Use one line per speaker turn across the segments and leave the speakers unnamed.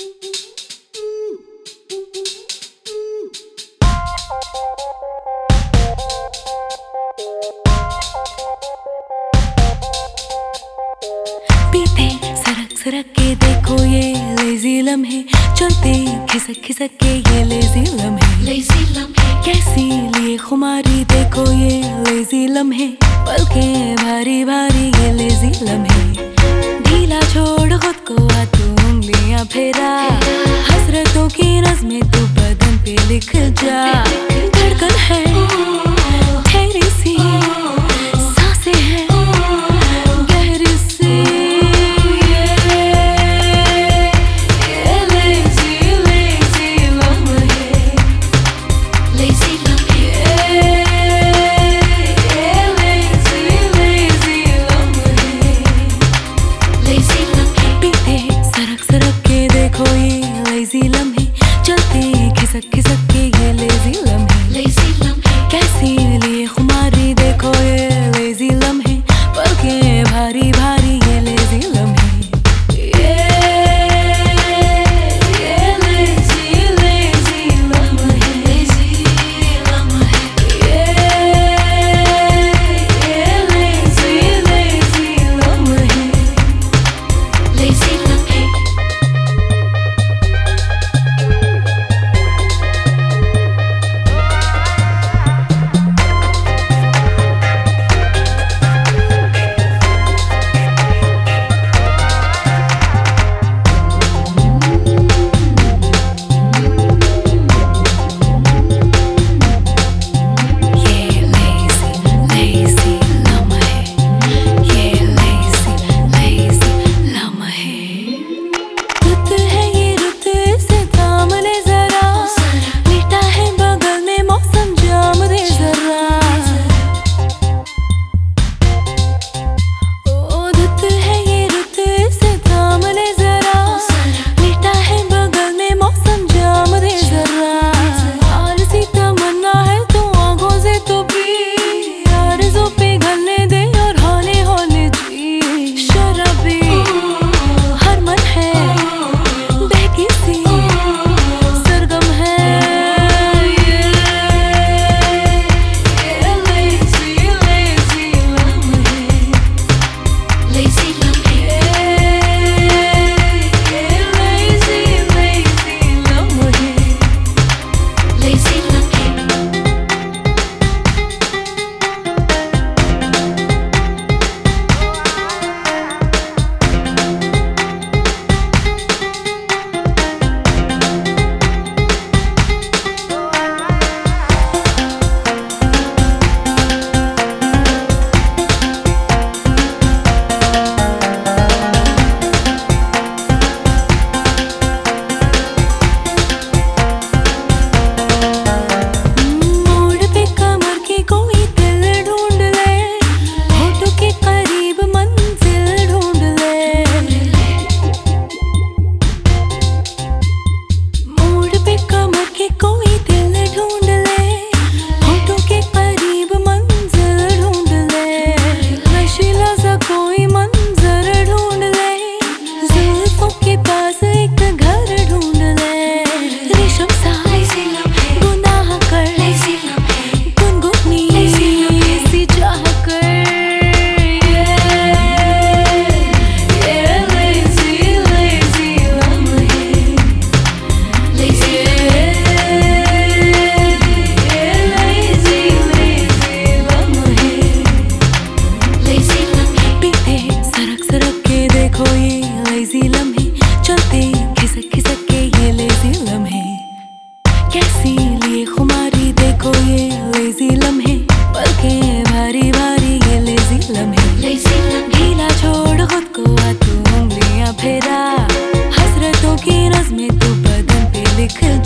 पीते सरक सरक के देखो ये लेजी लम्हे चलते खिसक खिसक के ये लेजी लम्हे। लेजी लम्हे। कैसी लिए खुमारी देखो ये लेजी लम्हे पलके भारी भारी ये लेजी लम्हे। फेरा। हसरतों की रस में तू तो बदन पे लिख जा।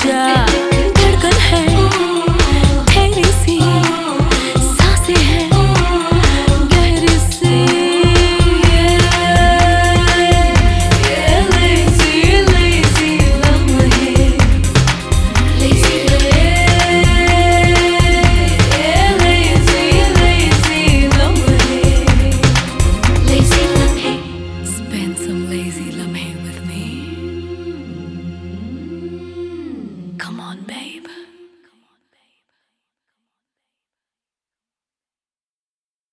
yeah.